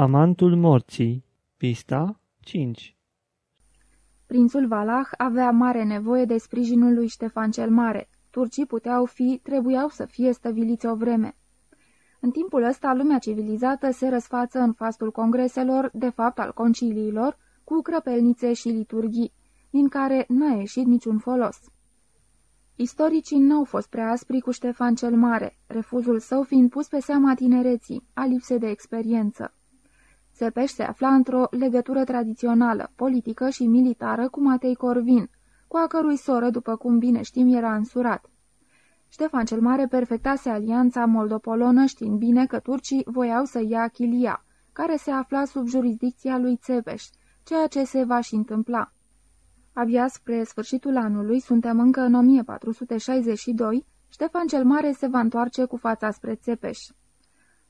Amantul morții Pista 5 Prințul Valah avea mare nevoie de sprijinul lui Ștefan cel Mare. Turcii puteau fi, trebuiau să fie stăviliți o vreme. În timpul ăsta, lumea civilizată se răsfață în fastul congreselor, de fapt al conciliilor, cu crăpelnițe și liturghii, din care n-a ieșit niciun folos. Istoricii n-au fost prea aspri cu Ștefan cel Mare, refuzul său fiind pus pe seama tinereții, a lipsei de experiență. Țepeș se afla într-o legătură tradițională, politică și militară cu Matei Corvin, cu a cărui soră, după cum bine știm, era însurat. Ștefan cel Mare perfectase alianța moldopolonă știind bine că turcii voiau să ia Chilia, care se afla sub jurisdicția lui Țepeș, ceea ce se va și întâmpla. Abia spre sfârșitul anului, suntem încă în 1462, Ștefan cel Mare se va întoarce cu fața spre Țepeș.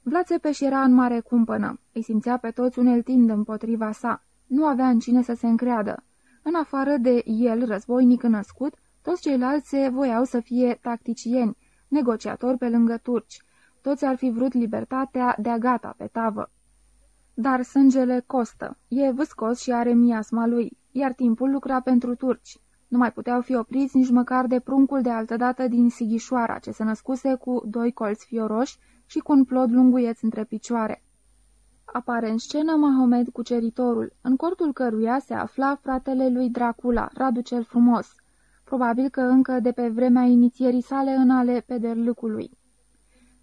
Vlad Țepeș era în mare cumpănă, îi simțea pe toți uneltind împotriva sa, nu avea în cine să se încreadă. În afară de el, războinic născut, toți ceilalți se voiau să fie tacticieni, negociatori pe lângă turci. Toți ar fi vrut libertatea de-a gata pe tavă. Dar sângele costă, e vâscos și are miasma lui, iar timpul lucra pentru turci. Nu mai puteau fi opriți nici măcar de pruncul de altădată din Sighișoara, ce se născuse cu doi colți fioroși și cu un plod lunguieț între picioare. Apare în scenă Mahomed cuceritorul, în cortul căruia se afla fratele lui Dracula, Radu cel frumos, probabil că încă de pe vremea inițierii sale în ale pederlâcului.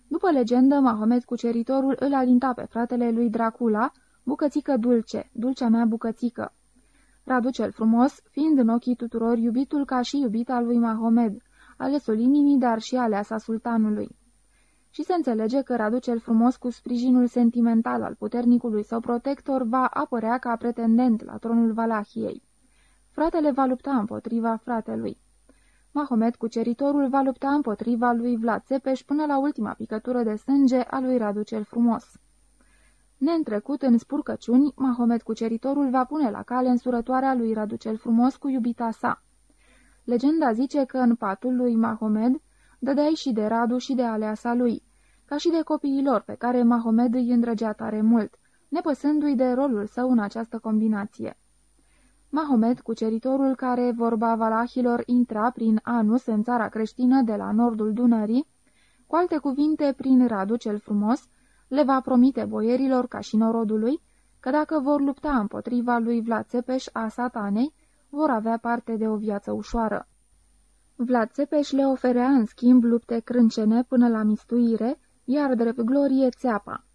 După legendă, Mahomed cuceritorul îl alinta pe fratele lui Dracula, bucățică dulce, dulcea mea bucățică. Radu cel frumos, fiind în ochii tuturor iubitul ca și iubit al lui Mahomed, alesul inimii, dar și aleasa sultanului. Și se înțelege că Radu cel frumos, cu sprijinul sentimental al puternicului său protector, va apărea ca pretendent la tronul Valahiei. Fratele va lupta împotriva fratelui. Mahomet, cuceritorul, va lupta împotriva lui Vlad Țepeș până la ultima picătură de sânge a lui Radu cel frumos. Neîntrecut în spurcăciuni, Mahomet cuceritorul va pune la cale însurătoarea lui Radu cel frumos cu iubita sa. Legenda zice că în patul lui Mahomed dădeai și de Radu și de aleasa lui, ca și de copiilor pe care Mahomed îi îndrăgea tare mult, nepăsându-i de rolul său în această combinație. Mahomet, cuceritorul care, vorba valahilor, intra prin Anus în țara creștină de la nordul Dunării, cu alte cuvinte, prin Radu cel frumos, le va promite boierilor ca și norodului că dacă vor lupta împotriva lui Vlad Țepeș a satanei, vor avea parte de o viață ușoară. Vlad Țepeș le oferea în schimb lupte crâncene până la mistuire, iar drept glorie țeapa.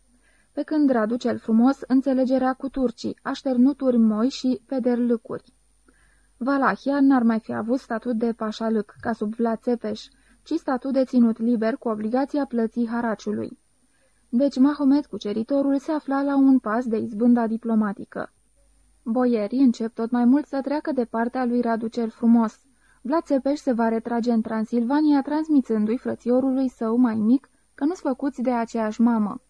Pe când Radu cel frumos înțelegerea cu turcii, așternuturi moi și pederlâcuri. Valahia n-ar mai fi avut statut de pașalâc, ca sub Vlad Țepeș, ci statut de ținut liber cu obligația plății haraciului. Deci Mahomet, cuceritorul, se afla la un pas de izbânda diplomatică. Boierii încep tot mai mult să treacă de partea lui Radu cel frumos. Vlad Țepeș se va retrage în Transilvania, transmițându-i frățiorului său mai mic că nu-s făcuți de aceeași mamă.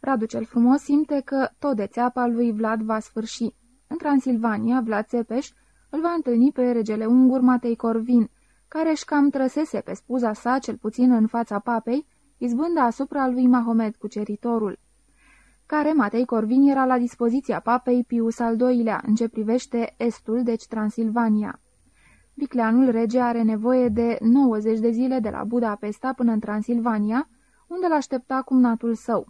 Radu cel frumos simte că tot de țeapa lui Vlad va sfârși. În Transilvania, Vlad Țepeș îl va întâlni pe regele ungur Matei Corvin, care își cam trăsese pe spuza sa, cel puțin în fața papei, izbânda asupra lui Mahomet cuceritorul, care Matei Corvin era la dispoziția papei Pius al II-lea în ce privește estul, deci Transilvania. Vicleanul rege are nevoie de 90 de zile de la Budapesta până în Transilvania, unde l-aștepta cumnatul său.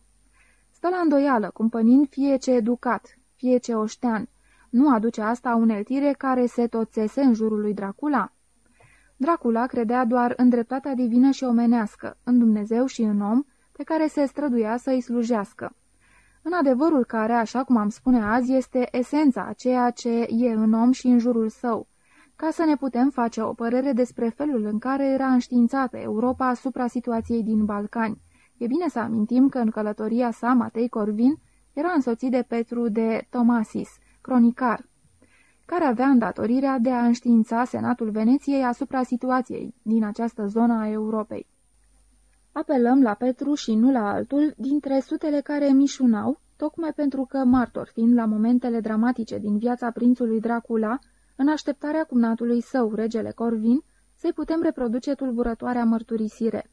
Stă la îndoială, cumpănind fie ce educat, fie ce oștean. Nu aduce asta uneltire care se toțese în jurul lui Dracula? Dracula credea doar în dreptatea divină și omenească, în Dumnezeu și în om, pe care se străduia să îi slujească. În adevărul care, așa cum am spune azi, este esența a ceea ce e în om și în jurul său, ca să ne putem face o părere despre felul în care era înștiințată Europa asupra situației din Balcani. E bine să amintim că în călătoria sa, Matei Corvin era însoțit de Petru de Tomasis, cronicar, care avea îndatorirea de a înștiința Senatul Veneției asupra situației din această zonă a Europei. Apelăm la Petru și nu la altul dintre sutele care mișunau, tocmai pentru că, martor fiind la momentele dramatice din viața prințului Dracula, în așteptarea cumnatului său, regele Corvin, să-i putem reproduce tulburătoarea mărturisire.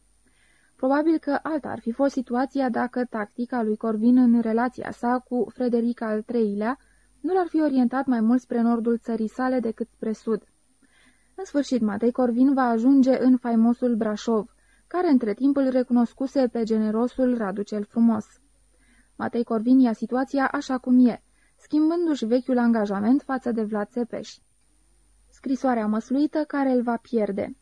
Probabil că alta ar fi fost situația dacă tactica lui Corvin în relația sa cu Frederic al III-lea nu l-ar fi orientat mai mult spre nordul țării sale decât spre sud. În sfârșit, Matei Corvin va ajunge în faimosul Brașov, care între timp îl recunoscuse pe generosul Radu cel Frumos. Matei Corvin ia situația așa cum e, schimbându-și vechiul angajament față de Vlad Țepeș. Scrisoarea măsluită care îl va pierde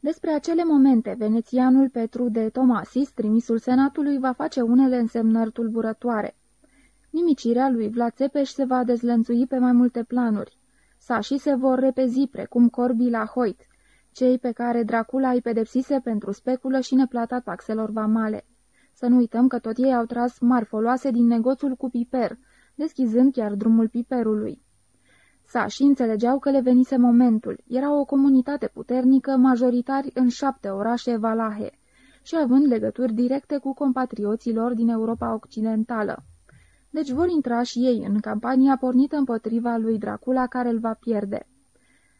despre acele momente, venețianul Petru de Tomasis, trimisul senatului, va face unele însemnări tulburătoare. Nimicirea lui Vlad Țepeș se va dezlănțui pe mai multe planuri. Sașii se vor repezi precum corbii la Hoit, cei pe care Dracula îi pedepsise pentru speculă și neplata taxelor vamale. Să nu uităm că tot ei au tras mari foloase din negoțul cu piper, deschizând chiar drumul piperului. Sașii înțelegeau că le venise momentul. Era o comunitate puternică, majoritari în șapte orașe valahe și având legături directe cu compatrioții lor din Europa Occidentală. Deci vor intra și ei în campania pornită împotriva lui Dracula care îl va pierde.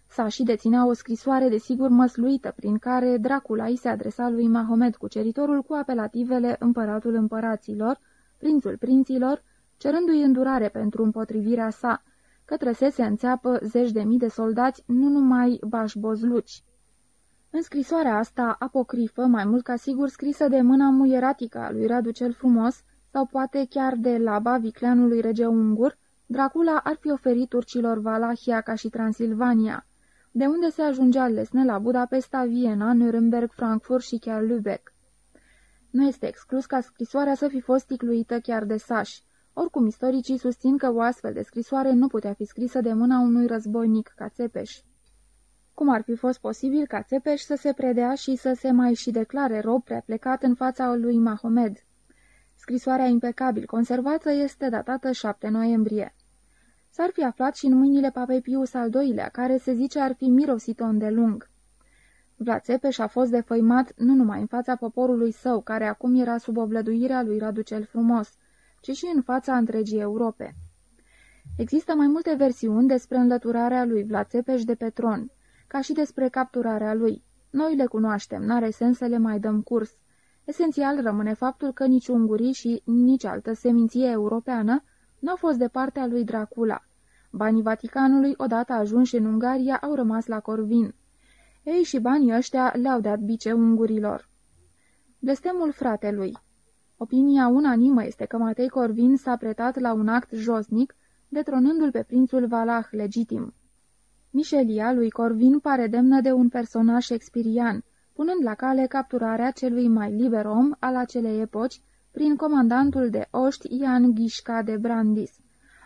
Sașii deținea o scrisoare de sigur măsluită prin care Dracula îi se adresa lui Mahomet cuceritorul cu apelativele împăratul împăraților, prințul prinților, cerându-i îndurare pentru împotrivirea sa, că trăsese în țeapă zeci de mii de soldați, nu numai bașbozluci. În scrisoarea asta, apocrifă, mai mult ca sigur scrisă de mâna muieratică a lui Radu cel Frumos, sau poate chiar de laba vicleanului rege ungur, Dracula ar fi oferit turcilor Valahia ca și Transilvania, de unde se ajungea lesne la Budapesta, Viena, Nuremberg, Frankfurt și chiar Lübeck. Nu este exclus ca scrisoarea să fi fost ticluită chiar de sași, oricum, istoricii susțin că o astfel de scrisoare nu putea fi scrisă de mâna unui războinic ca Țepeș. Cum ar fi fost posibil ca Țepeș să se predea și să se mai și declare rob prea plecat în fața lui Mahomed? Scrisoarea impecabil conservată este datată 7 noiembrie. S-ar fi aflat și în mâinile papei Pius al II-lea, care se zice ar fi mirosit-o îndelung. Vlad Țepeș a fost defăimat nu numai în fața poporului său, care acum era sub oblăduirea lui Radu cel Frumos, ci și în fața întregii Europe. Există mai multe versiuni despre înlăturarea lui Vlad Țepeș de Petron, ca și despre capturarea lui. Noi le cunoaștem, n-are sens să le mai dăm curs. Esențial rămâne faptul că nici ungurii și nici altă seminție europeană nu au fost de partea lui Dracula. Banii Vaticanului, odată ajunși în Ungaria, au rămas la Corvin. Ei și banii ăștia le-au dat bice ungurilor. Blestemul fratelui Opinia unanimă este că Matei Corvin s-a pretat la un act josnic, detronându-l pe prințul Valah legitim. Michelia lui Corvin pare demnă de un personaj expirian, punând la cale capturarea celui mai liber om al acelei epoci prin comandantul de oști Ian Ghișca de Brandis.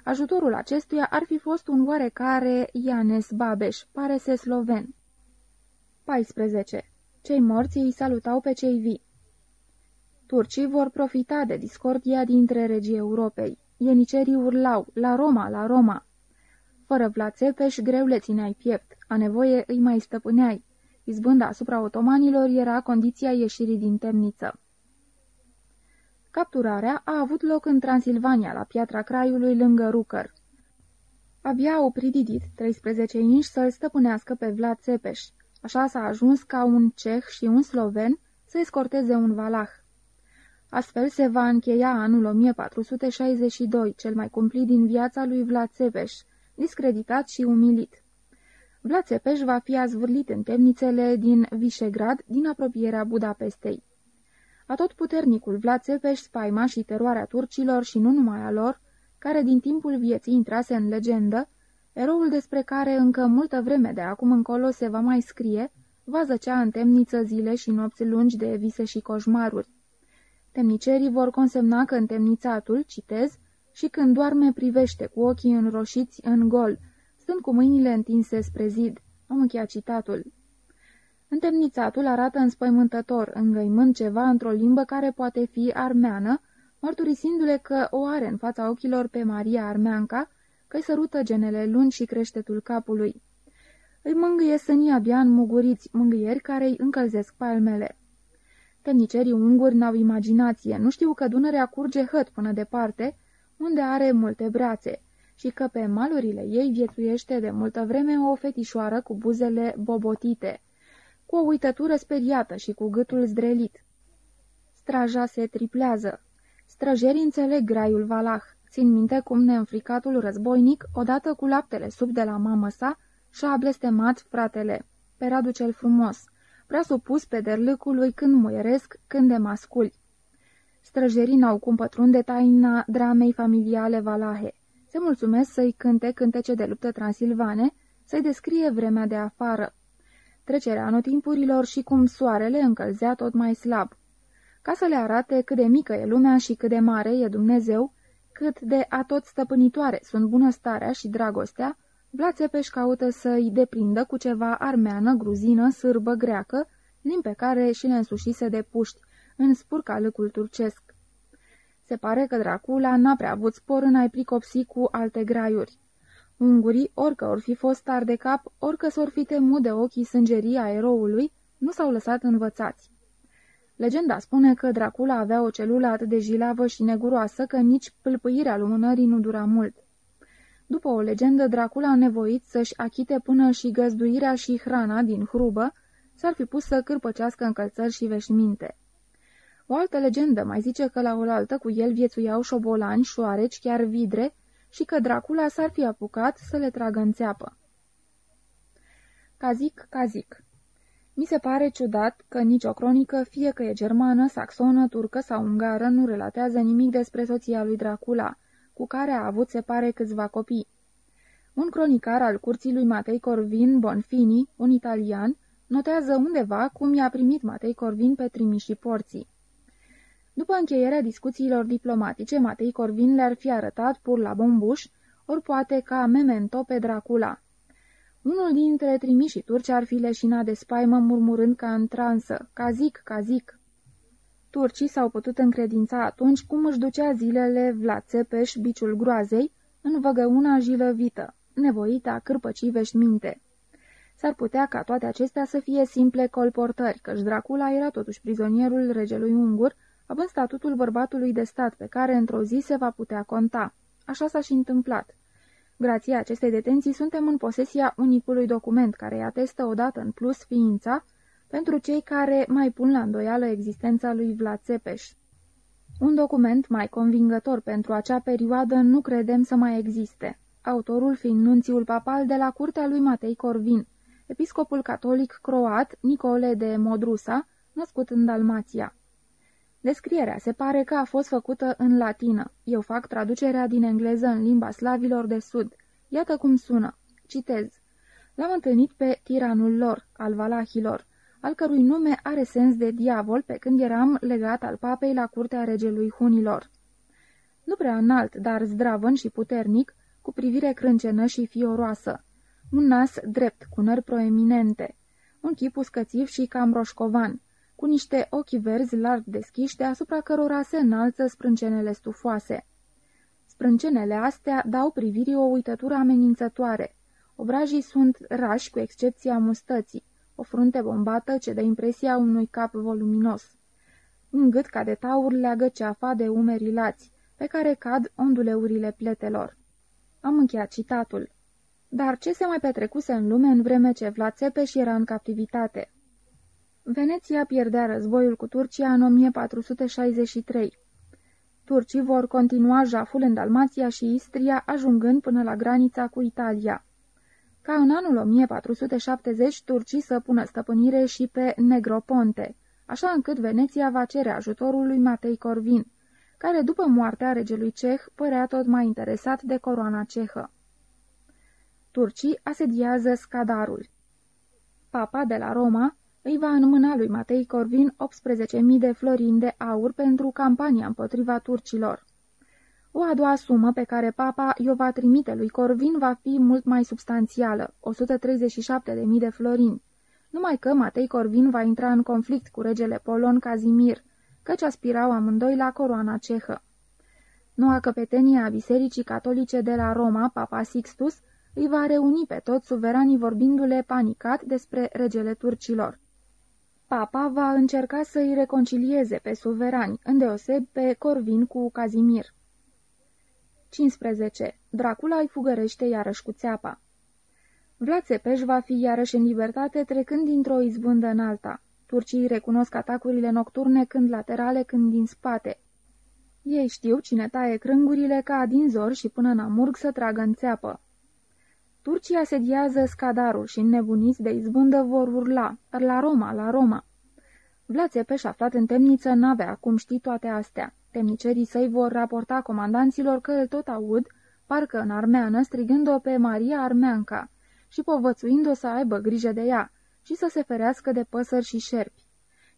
Ajutorul acestuia ar fi fost un oarecare Ianes Babeș, pare se sloven. 14. Cei morți îi salutau pe cei vii. Turcii vor profita de discordia dintre regii Europei. Ienicerii urlau, la Roma, la Roma. Fără Vlațepeș, greu le țineai piept, a nevoie îi mai stăpâneai. Izbânda asupra otomanilor era condiția ieșirii din temniță. Capturarea a avut loc în Transilvania, la piatra Craiului, lângă Rucăr. Abia au prididit 13 inși să-l stăpânească pe Vlad Țepeș. Așa s-a ajuns ca un ceh și un sloven să escorteze un valah. Astfel se va încheia anul 1462, cel mai cumplit din viața lui Vlad Țepeș, discreditat și umilit. Vlad Țepeș va fi azvârlit în temnițele din Visegrad, din apropierea Budapestei. Atotputernicul Vlad Țepeș, spaima și teroarea turcilor și nu numai a lor, care din timpul vieții intrase în legendă, eroul despre care încă multă vreme de acum încolo se va mai scrie, va zăcea în temniță zile și nopți lungi de vise și coșmaruri. Temnicerii vor consemna că întemnițatul, citez, și când doarme privește cu ochii înroșiți în gol, stând cu mâinile întinse spre zid. Am încheiat citatul. Întemnițatul arată înspăimântător, îngăimând ceva într-o limbă care poate fi armeană, mărturisindu-le că o are în fața ochilor pe Maria Armeanca, că-i sărută genele lungi și creștetul capului. Îi mângâie sânii abia înmuguriți, mângâieri care îi încălzesc palmele. Temnicerii unguri n-au imaginație, nu știu că Dunărea curge hăt până departe, unde are multe brațe, și că pe malurile ei viețuiește de multă vreme o fetișoară cu buzele bobotite, cu o uitătură speriată și cu gâtul zdrelit. straja se triplează. Străjerii înțeleg graiul Valah. Țin minte cum neînfricatul războinic, odată cu laptele sub de la mamă sa, și-a blestemat fratele, pe Radu cel frumos, prea supus pe derlâcului când muieresc, când de masculi. Străjerii n-au cum pătrunde taina dramei familiale Valahe. Se mulțumesc să-i cânte cântece de luptă transilvane, să-i descrie vremea de afară. Trecerea anotimpurilor și cum soarele încălzea tot mai slab. Ca să le arate cât de mică e lumea și cât de mare e Dumnezeu, cât de atot stăpânitoare sunt bunăstarea și dragostea, Vlad Țepeș caută să-i deprindă cu ceva armeană, gruzină, sârbă, greacă, limpe care și le însușise de puști, în spurcalâcul turcesc. Se pare că Dracula n-a prea avut spor în a-i pricopsi cu alte graiuri. Ungurii, orică or fi fost tar de cap, orică s-or fi temut de ochii sângerii a eroului, nu s-au lăsat învățați. Legenda spune că Dracula avea o celulă atât de jilavă și neguroasă că nici pâlpâirea lumânării nu dura mult. După o legendă, Dracula a nevoit să-și achite până și găzduirea și hrana din hrubă, s-ar fi pus să cârpăcească încălțări și veșminte. O altă legendă mai zice că la oaltă cu el viețuiau șobolani, șoareci, chiar vidre, și că Dracula s-ar fi apucat să le tragă în țeapă. Cazic, cazic Mi se pare ciudat că nicio cronică, fie că e germană, saxonă, turcă sau ungară, nu relatează nimic despre soția lui Dracula, cu care a avut, se pare, câțiva copii. Un cronicar al curții lui Matei Corvin Bonfini, un italian, notează undeva cum i-a primit Matei Corvin pe trimișii porții. După încheierea discuțiilor diplomatice, Matei Corvin le-ar fi arătat pur la bombuș, ori poate ca memento pe Dracula. Unul dintre trimișii turci ar fi leșinat de spaimă murmurând ca în transă, ca zic, ca zic. Turcii s-au putut încredința atunci cum își ducea zilele Vlad Țepeș, biciul groazei, în văgăuna jilăvită, nevoită a cârpăcii veșminte. S-ar putea ca toate acestea să fie simple colportări, căci Dracula era totuși prizonierul regelui ungur, având statutul bărbatului de stat pe care într-o zi se va putea conta. Așa s-a și întâmplat. Grație acestei detenții suntem în posesia unicului document care îi atestă odată în plus ființa pentru cei care mai pun la îndoială existența lui Vlad Țepeș. Un document mai convingător pentru acea perioadă nu credem să mai existe, autorul fiind nunțiul papal de la curtea lui Matei Corvin, episcopul catolic croat Nicole de Modrusa, născut în Dalmația. Descrierea se pare că a fost făcută în latină. Eu fac traducerea din engleză în limba slavilor de sud. Iată cum sună. Citez. L-am întâlnit pe tiranul lor, al valahilor, al cărui nume are sens de diavol pe când eram legat al papei la curtea regelui hunilor. Nu prea înalt, dar zdravăn și puternic, cu privire crâncenă și fioroasă. Un nas drept, cu nări proeminente. Un chip uscățiv și cam roșcovan cu niște ochi verzi larg deschiși, deasupra cărora se înalță sprâncenele stufoase. Sprâncenele astea dau privirii o uitătură amenințătoare. Obrajii sunt rași, cu excepția mustății, o frunte bombată ce dă impresia unui cap voluminos. Un gât ca de taur leagă ceafa de umerii lați, pe care cad onduleurile pletelor. Am încheiat citatul. Dar ce se mai petrecuse în lume în vreme ce Vlad Țepeș era în captivitate? Veneția pierdea războiul cu Turcia în 1463. Turcii vor continua jaful în Dalmația și Istria, ajungând până la granița cu Italia. Ca în anul 1470, turcii să pună stăpânire și pe Negroponte, așa încât Veneția va cere ajutorul lui Matei Corvin, care după moartea regelui ceh părea tot mai interesat de coroana cehă. Turcii asediază Scadarul. Papa de la Roma îi va înmâna lui Matei Corvin 18.000 de florini de aur pentru campania împotriva turcilor. O a doua sumă pe care papa i-o va trimite lui Corvin va fi mult mai substanțială, 137.000 de florini, numai că Matei Corvin va intra în conflict cu regele Polon Cazimir, căci aspirau amândoi la coroana cehă. Noua căpetenie a Bisericii Catolice de la Roma, Papa Sixtus, îi va reuni pe toți suveranii vorbindu-le panicat despre regele turcilor. Papa va încerca să îi reconcilieze pe suverani, îndeoseb pe Corvin cu Cazimir. 15. Dracula îi fugărește iarăși cu țeapa. Vlad Țepeș va fi iarăși în libertate trecând dintr-o izbândă în alta. Turcii recunosc atacurile nocturne când laterale, când din spate. Ei știu cine taie crângurile ca din zor și până în Amurg să tragă în țeapă. Turcii asediază Scadarul și nebuniți de izbândă vor urla, la Roma, la Roma. Vlad Țepeș, aflat în temniță, n-avea cum ști toate astea. Temnicerii săi vor raporta comandanților că îl tot aud, parcă în armeană, strigând-o pe Maria Armeanca și povățuind-o să aibă grijă de ea și să se ferească de păsări și șerpi.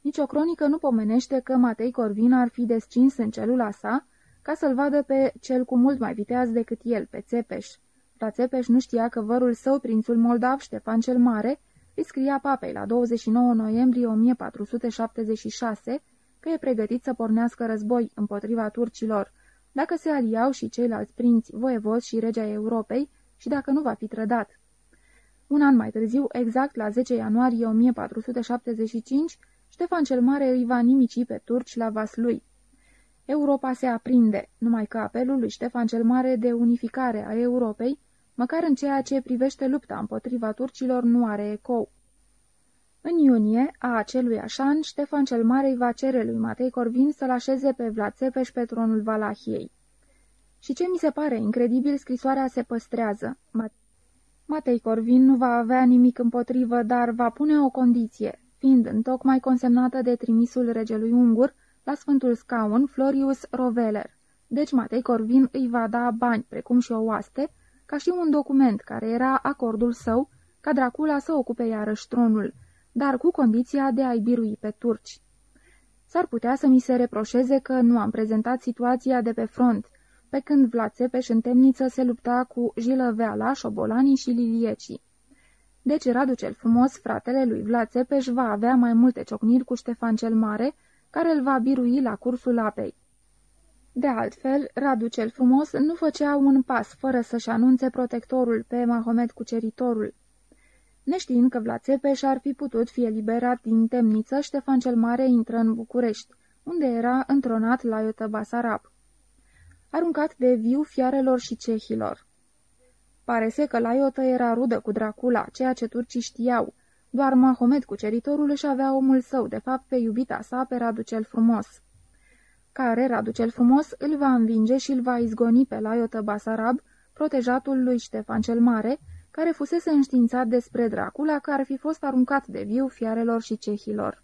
Nici o cronică nu pomenește că Matei Corvin ar fi descins în celula sa ca să-l vadă pe cel cu mult mai viteaz decât el, pe Țepeș. La Țepeș nu știa că vărul său, prințul Moldav Ștefan cel Mare, îi scria papei la 29 noiembrie 1476 că e pregătit să pornească război împotriva turcilor, dacă se aliau și ceilalți prinți, voievozi și regea Europei și dacă nu va fi trădat. Un an mai târziu, exact la 10 ianuarie 1475, Ștefan cel Mare îi va nimici pe turci la vas lui. Europa se aprinde, numai că apelul lui Ștefan cel Mare de unificare a Europei, măcar în ceea ce privește lupta împotriva turcilor, nu are ecou. În iunie a acelui an, Ștefan cel Mare îi va cere lui Matei Corvin să-l așeze pe Vlad Țepeș pe tronul Valahiei. Și ce mi se pare incredibil, scrisoarea se păstrează. Matei Corvin nu va avea nimic împotrivă, dar va pune o condiție, fiind întocmai consemnată de trimisul regelui ungur la Sfântul Scaun Florius Roveler. Deci Matei Corvin îi va da bani, precum și o oaste, ca și un document care era acordul său ca Dracula să ocupe iarăși tronul, dar cu condiția de a-i birui pe turci. S-ar putea să mi se reproșeze că nu am prezentat situația de pe front, pe când Vlad Țepeș în temniță se lupta cu Jilăveala, Șobolanii și Liliecii. Deci Radu cel frumos, fratele lui Vlad Țepeș, va avea mai multe ciocniri cu Ștefan cel Mare, care îl va birui la cursul apei. De altfel, Radu cel frumos nu făcea un pas fără să-și anunțe protectorul pe Mahomet cuceritorul. Neștiind că Vlad Țepeș ar fi putut fi eliberat din temniță, Ștefan cel Mare intră în București, unde era întronat la Iotă Basarab. Aruncat de viu fiarelor și cehilor. Pare se că Laiotă era rudă cu Dracula, ceea ce turcii știau. Doar Mahomet cuceritorul își avea omul său, de fapt pe iubita sa, pe Radu cel frumos. Care, Radu cel frumos, îl va învinge și îl va izgoni pe Laiotă Basarab, protejatul lui Ștefan cel Mare, care fusese înștiințat despre Dracula că ar fi fost aruncat de viu fiarelor și cehilor.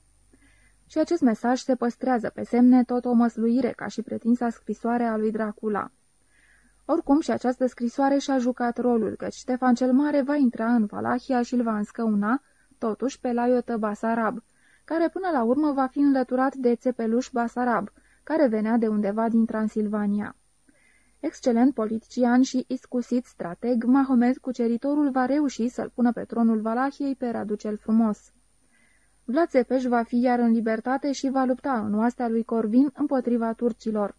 Și acest mesaj se păstrează pe semne tot o măsluire ca și pretinsa scrisoare a lui Dracula. Oricum și această scrisoare și-a jucat rolul, căci Ștefan cel Mare va intra în Valahia și îl va înscăuna, totuși, pe Laiotă Basarab, care până la urmă va fi înlăturat de Țepeluș Basarab, care venea de undeva din Transilvania. Excelent politician și iscusit strateg, Mahomet, cuceritorul, va reuși să-l pună pe tronul Valahiei pe Radu cel Frumos. Vlad Țepeș va fi iar în libertate și va lupta în oastea lui Corvin împotriva turcilor.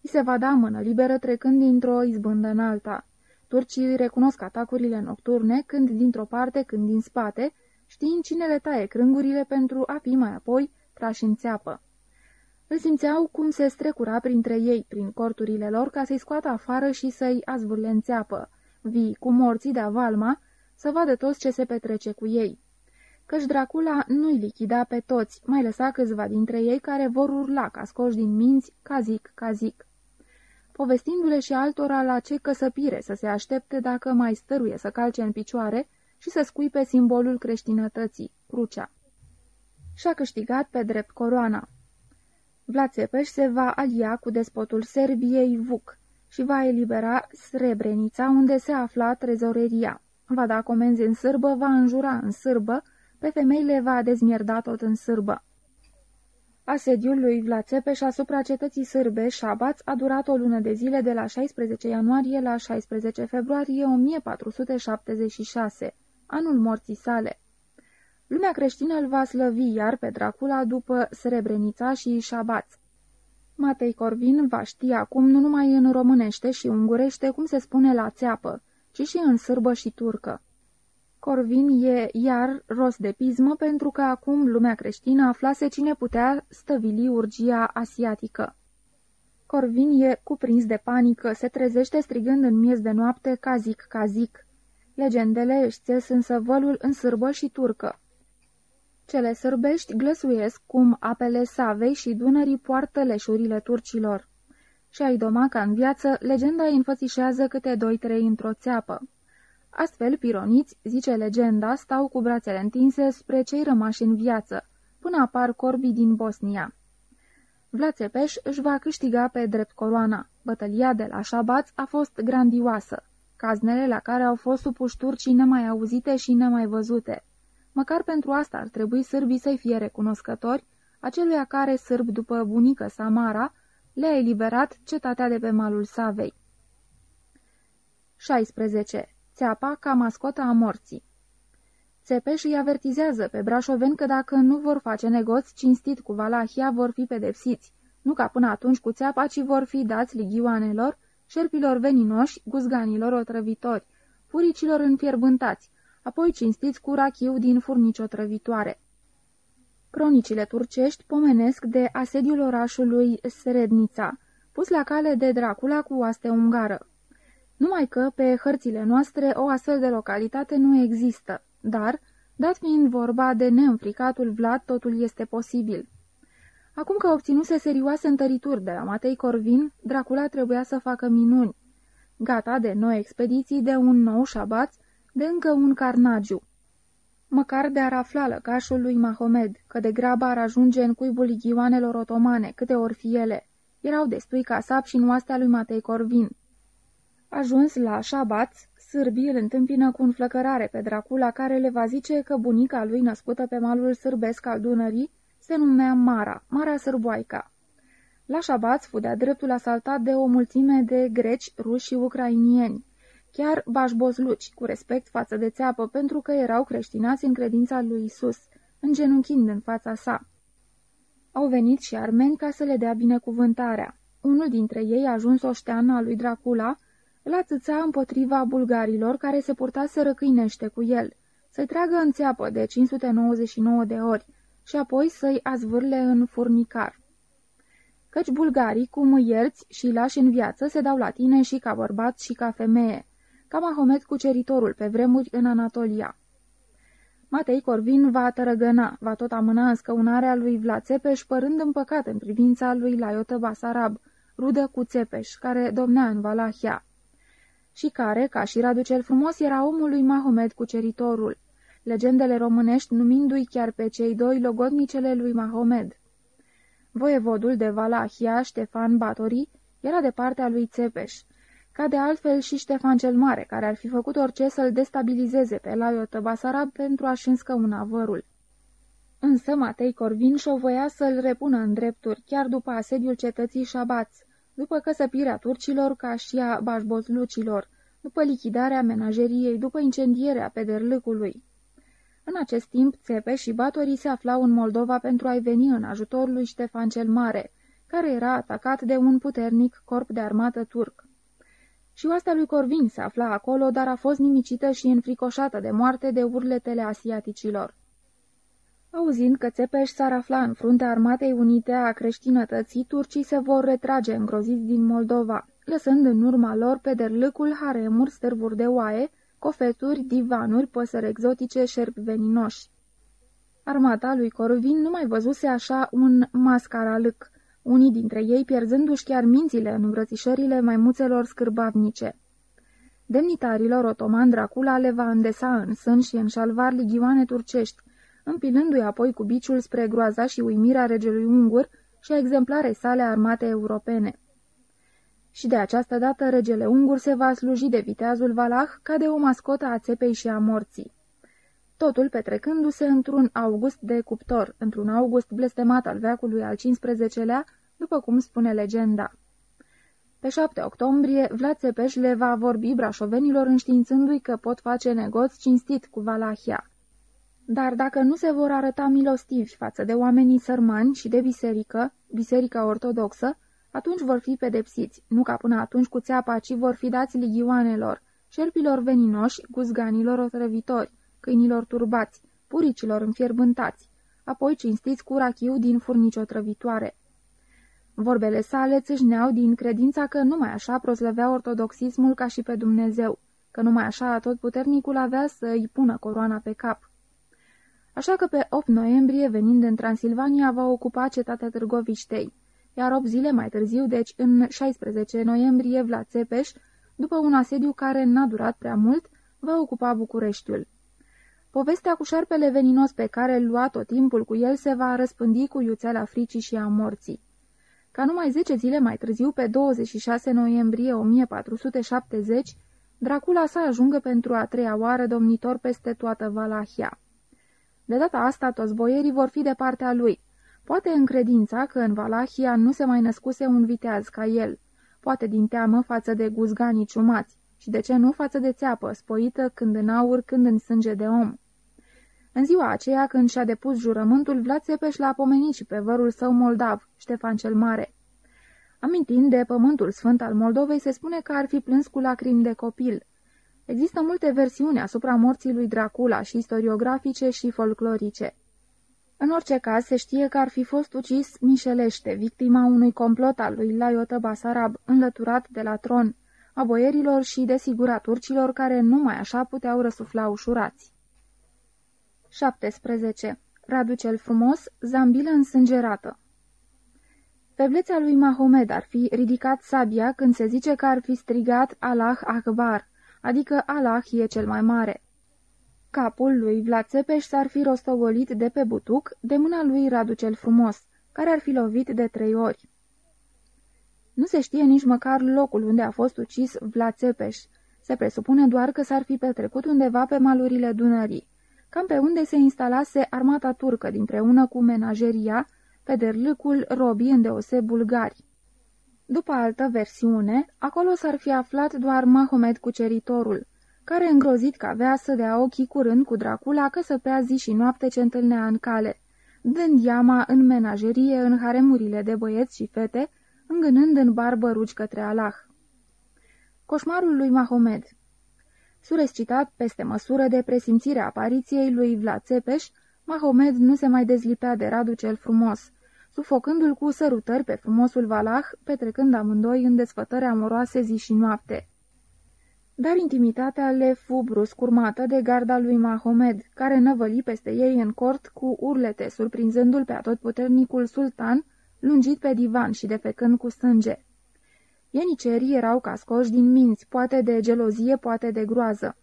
I se va da mână liberă trecând dintr-o izbândă în alta. Turcii recunosc atacurile nocturne, când dintr-o parte, când din spate, știind cine le taie crângurile pentru a fi mai apoi trași în țeapă. Îl simțeau cum se strecura printre ei, prin corturile lor, ca să-i scoată afară și să-i azvârle în țeapă, vii, cu morții de avalma, să vadă toți ce se petrece cu ei. Căci Dracula nu-i lichida pe toți, mai lăsa câțiva dintre ei care vor urla ca scoși din minți, ca zic, ca zic. Povestindu-le și altora la ce căsăpire să se aștepte dacă mai stăruie să calce în picioare și să scuipe simbolul creștinătății, crucea. Și-a câștigat pe drept coroana. Vlad Țepeș se va alia cu despotul Serbiei Vuc și va elibera Srebrenița, unde se afla trezoreria. Va da comenzi în sârbă, va înjura în sârbă, pe femei le va dezmierda tot în sârbă. Asediul lui Vlad Țepeș asupra cetății sârbe, Șabaț, a durat o lună de zile de la 16 ianuarie la 16 februarie 1476, anul morții sale. Lumea creștină îl va slăvi iar pe Dracula după Srebrenița și Șabaț. Matei Corvin va ști acum nu numai în românește și ungurește cum se spune la țeapă, ci și în sârbă și turcă. Corvin e iar rost de pismă pentru că acum lumea creștină aflase cine putea stăvili urgia asiatică. Corvin e cuprins de panică, se trezește strigând în miez de noapte ca zic, ca zic. Legendele își țes însă vălul în sârbă și turcă. Cele sărbești glăsuiesc cum apele Savei și Dunării poartă leșurile turcilor. Și ai doma ca în viață, legenda îi înfățișează câte doi-trei într-o țeapă. Astfel, pironiți, zice legenda, stau cu brațele întinse spre cei rămași în viață, până apar corbii din Bosnia. Vlad Țepeș își va câștiga pe drept coloana. Bătălia de la Șabaț a fost grandioasă. Caznele la care au fost supuși turcii nemai auzite și nemai văzute. Măcar pentru asta ar trebui sârbii să-i fie recunoscători, aceluia care sârb după bunică Samara le-a eliberat cetatea de pe malul Savei. 16. Țeapa ca mascotă a morții Țepeș îi avertizează pe brașoveni că dacă nu vor face negoți cinstit cu Valahia, vor fi pedepsiți, nu ca până atunci cu țeapa, ci vor fi dați ligioanelor, șerpilor veninoși, guzganilor otrăvitori, furicilor înfierbântați, apoi cinstiți cu rachiu din furnici otrăvitoare. Cronicile turcești pomenesc de asediul orașului Srednița, pus la cale de Dracula cu oaste ungară. Numai că, pe hărțile noastre, o astfel de localitate nu există, dar, dat fiind vorba de neînfricatul Vlad, totul este posibil. Acum că obținuse serioase întărituri de la Matei Corvin, Dracula trebuia să facă minuni. Gata de noi expediții, de un nou șabaț, de încă un carnagiu. Măcar de ar afla lăcașul lui Mahomed, că de grabă ar ajunge în cuibul ligioanelor otomane, câte ori fi ele. Erau destui ca sap și în oastea lui Matei Corvin. Ajuns la șabaț, sârbii îl întâmpină cu înflăcărare pe Dracula, care le va zice că bunica lui născută pe malul sârbesc al Dunării se numea Mara, Mara Sârboaica. La șabaț fu de-a dreptul asaltat de o mulțime de greci, ruși și ucrainieni, chiar bașbozluci, cu respect față de țeapă, pentru că erau creștinați în credința lui Isus, îngenunchind în fața sa. Au venit și armeni ca să le dea binecuvântarea. Unul dintre ei, ajuns oștean al lui Dracula, îl atâța împotriva bulgarilor care se purtaseră câinește cu el, să-i tragă în țeapă de 599 de ori și apoi să-i azvârle în furnicar. Căci bulgarii, cum ierți și lași în viață, se dau la tine și ca bărbat și ca femeie, ca Mahomet cuceritorul pe vremuri în Anatolia. Matei Corvin va tărăgăna, va tot amâna în scăunarea lui Vlad Țepeș, părând împăcat în privința lui Laiotă Basarab, rudă cu Țepeș, care domnea în Valahia și care, ca și Radu cel Frumos, era omul lui Mahomet cuceritorul, legendele românești numindu-i chiar pe cei doi logodnicele lui Mahomed. Voievodul de Valahia, Ștefan Batori, era de partea lui Țepeș, ca de altfel și Ștefan cel Mare, care ar fi făcut orice să-l destabilizeze pe Laiotă Basarab pentru a-și înscăuna vărul. Însă Matei Corvin și-o voia să-l repună în drepturi, chiar după asediul cetății Șabaț, după căsăpirea turcilor ca și a bașbozlucilor, după lichidarea menajeriei, după incendierea pederlâcului. În acest timp, Țepe și Batorii se aflau în Moldova pentru a-i veni în ajutorul lui Ștefan cel Mare, care era atacat de un puternic corp de armată turc. Și oastea lui Corvin se afla acolo, dar a fost nimicită și înfricoșată de moarte de urletele asiaticilor. Auzind că Țepeș s-ar afla în fruntea armatei unite a creștinătății, turcii se vor retrage îngroziți din Moldova, lăsând în urma lor pe derlâcul haremuri, stârvuri de oaie, cofeturi, divanuri, păsări exotice, șerpi veninoși. Armata lui Corvin nu mai văzuse așa un mascaralâc, unii dintre ei pierzându-și chiar mințile în îmbrățișările maimuțelor scârbavnice. Demnitarilor otoman Dracula le va îndesa în sân și în șalvar ligioane turcești, împinându-i apoi cu biciul spre groaza și uimirea regelui ungur și a exemplare sale armate europene. Și de această dată regele ungur se va sluji de viteazul Valah ca de o mascotă a țepei și a morții. Totul petrecându-se într-un august de cuptor, într-un august blestemat al veacului al XV-lea, după cum spune legenda. Pe 7 octombrie, Vlad Țepeș le va vorbi brașovenilor înștiințându-i că pot face negoți cinstit cu Valahia. Dar dacă nu se vor arăta milostivi față de oamenii sărmani și de biserică, biserica ortodoxă, atunci vor fi pedepsiți, nu ca până atunci cu țeapa, ci vor fi dați ligioanelor, șerpilor veninoși, guzganilor otrăvitori, câinilor turbați, puricilor înfierbântați, apoi cinstiți cu rachiu din furnici otrăvitoare. Vorbele sale țâșneau din credința că numai așa proslăvea ortodoxismul ca și pe Dumnezeu, că numai așa tot puternicul avea să îi pună coroana pe cap. Așa că pe 8 noiembrie, venind în Transilvania, va ocupa cetatea Târgoviștei, iar 8 zile mai târziu, deci în 16 noiembrie, Vlad Țepeș, după un asediu care n-a durat prea mult, va ocupa Bucureștiul. Povestea cu șarpele veninos pe care îl lua tot timpul cu el se va răspândi cu iuțeala fricii și a morții. Ca numai 10 zile mai târziu, pe 26 noiembrie 1470, Dracula să ajungă pentru a treia oară domnitor peste toată Valahia. De data asta, toți boierii vor fi de partea lui. Poate în credința că în Valahia nu se mai născuse un viteaz ca el, poate din teamă față de guzganii ciumați și de ce nu față de țeapă, spoită când în aur, când în sânge de om. În ziua aceea, când și-a depus jurământul, Vlad Țepeș l-a pomenit și pe vărul său moldav, Ștefan cel Mare. Amintind de pământul sfânt al Moldovei, se spune că ar fi plâns cu lacrimi de copil. Există multe versiuni asupra morții lui Dracula și istoriografice și folclorice. În orice caz, se știe că ar fi fost ucis mișelește, victima unui complot al lui Laiotă Basarab, înlăturat de la tron, a boierilor și, desigur, a turcilor care numai așa puteau răsufla ușurați. 17. Radu cel frumos, zambilă însângerată Pe vleța lui Mahomed ar fi ridicat sabia când se zice că ar fi strigat Allah Akbar, adică Allah e cel mai mare. Capul lui Vlad Țepeș s-ar fi rostogolit de pe butuc de mâna lui Radu cel frumos, care ar fi lovit de trei ori. Nu se știe nici măcar locul unde a fost ucis Vlad Țepeș. Se presupune doar că s-ar fi petrecut undeva pe malurile Dunării, cam pe unde se instalase armata turcă dinpreună cu menageria, pe derlâcul robii îndeose bulgari. După altă versiune, acolo s-ar fi aflat doar Mahomed cuceritorul, care îngrozit că avea să dea ochii curând cu Dracula că să prea zi și noapte ce întâlnea în cale, dând iama în menagerie în haremurile de băieți și fete, îngânând în barbă rugi către Allah. Coșmarul lui Mahomed Surescitat peste măsură de presimțirea apariției lui Vlad Țepeș, Mahomed nu se mai dezlipea de Radu cel frumos, sufocându-l cu sărutări pe frumosul Valah, petrecând amândoi în desfătări amoroase zi și noapte. Dar intimitatea le fu brusc urmată de garda lui Mahomed, care năvăli peste ei în cort cu urlete, surprinzându-l pe atotputernicul sultan, lungit pe divan și defecând cu sânge. Ienicerii erau cascoși din minți, poate de gelozie, poate de groază.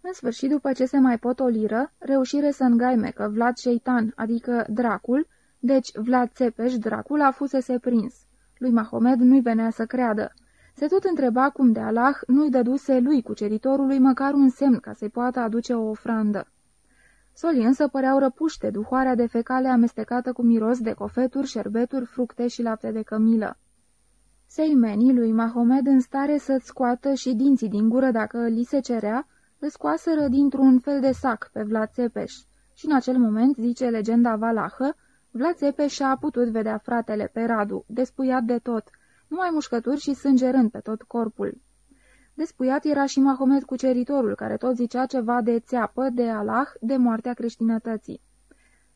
În sfârșit, după ce se mai potoliră, reușire să îngaime că Vlad Șeitan, adică dracul, deci Vlad Țepeș, dracul, a fusese prins. Lui Mahomed nu-i venea să creadă. Se tot întreba cum de Allah nu-i dăduse lui cuceritorului măcar un semn ca să-i poată aduce o ofrandă. Solii însă păreau răpuște duhoarea de fecale amestecată cu miros de cofeturi, șerbeturi, fructe și lapte de cămilă. Seimenii lui Mahomed în stare să-ți scoată și dinții din gură dacă li se cerea, îl scoaseră dintr-un fel de sac pe Vlad Țepeș și în acel moment, zice legenda valahă, Vlad Țepeș a putut vedea fratele pe Radu, despuiat de tot, numai mușcături și sângerând pe tot corpul. Despuiat era și Mahomed cuceritorul, care tot zicea ceva de țeapă, de Allah, de moartea creștinătății.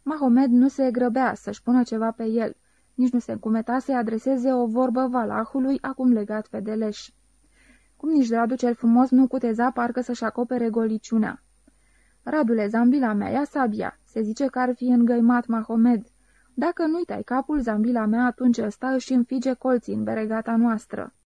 Mahomed nu se grăbea să-și pună ceva pe el, nici nu se încumeta să-i adreseze o vorbă valahului acum legat fedeleș. Cum nici Radu cel frumos nu cuteza parcă să-și acopere goliciunea. Radule, zambila mea, ia sabia, se zice că ar fi îngăimat Mahomed. Dacă nu-i tai capul zambila mea, atunci ăsta își înfige colții în beregata noastră.